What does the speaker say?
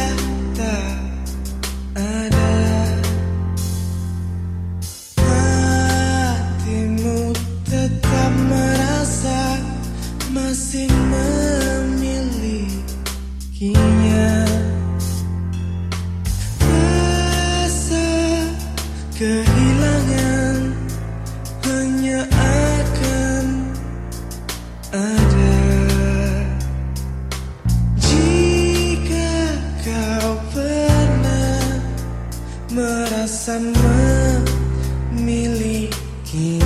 sudah tak ada Hatimu tetap merasa masih merasa memiliki